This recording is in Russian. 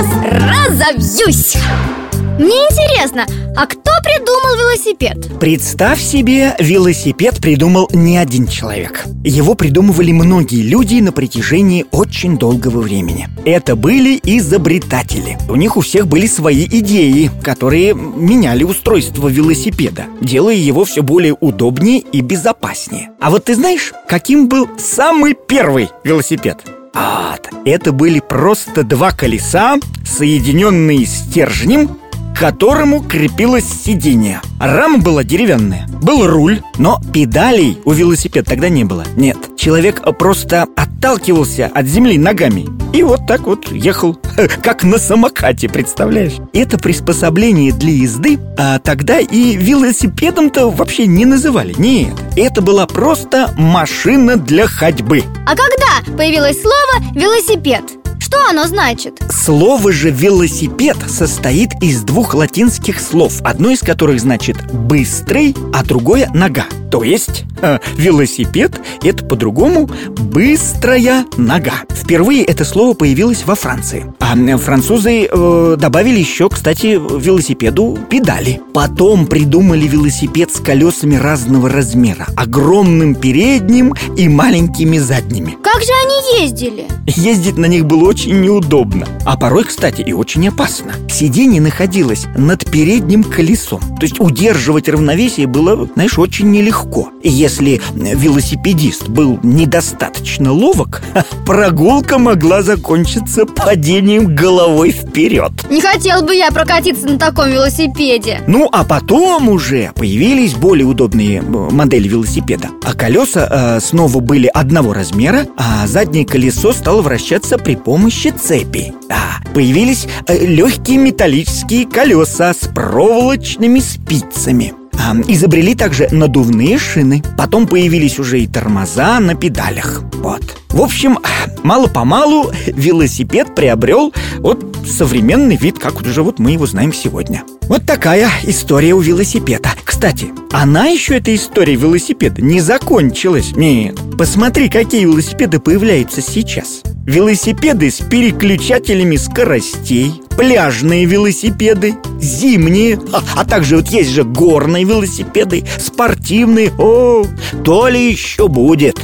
раз разобьюсь. Мне интересно, а кто придумал велосипед? Представь себе, велосипед придумал не один человек. Его придумывали многие люди на протяжении очень долгого времени. Это были изобретатели. У них у всех были свои идеи, которые меняли устройство велосипеда Делая его все более удобнее и безопаснее. А вот ты знаешь, каким был самый первый велосипед? Вот, это были просто два колеса, соединенные стержнем которому крепилось сиденье. Рама была деревянная. Был руль, но педалей у велосипеда тогда не было. Нет, человек просто отталкивался от земли ногами и вот так вот ехал, как на самокате, представляешь? Это приспособление для езды, а тогда и велосипедом-то вообще не называли. Нет, это была просто машина для ходьбы. А когда появилось слово «велосипед»? Что оно значит? Слово же «велосипед» состоит из двух латинских слов Одно из которых значит «быстрый», а другое «нога» То есть э, велосипед – это по-другому «быстрая нога». Впервые это слово появилось во Франции. А французы э, добавили еще, кстати, велосипеду педали. Потом придумали велосипед с колесами разного размера. Огромным передним и маленькими задними. Как же они ездили? Ездить на них было очень неудобно. А порой, кстати, и очень опасно. Сиденье находилось над передним колесом. То есть удерживать равновесие было, знаешь, очень нелегко легко. Если велосипедист был недостаточно ловок, прогулка могла закончиться падением головой вперед. Не хотел бы я прокатиться на таком велосипеде. Ну, а потом уже появились более удобные модели велосипеда. А колеса э, снова были одного размера, а заднее колесо стало вращаться при помощи цепи. Да, появились э, легкие металлические колеса с проволочными спицами. Изобрели также надувные шины. Потом появились уже и тормоза на педалях. Вот. В общем, мало-помалу велосипед приобрел вот современный вид, как уже вот мы его знаем сегодня. Вот такая история у велосипеда Кстати, она еще, эта история велосипеда, не закончилась Нет, посмотри, какие велосипеды появляются сейчас. Велосипеды с переключателями скоростей Пляжные велосипеды, зимние а, а также вот есть же горные велосипеды, спортивные О, то ли еще будет